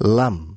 lamb.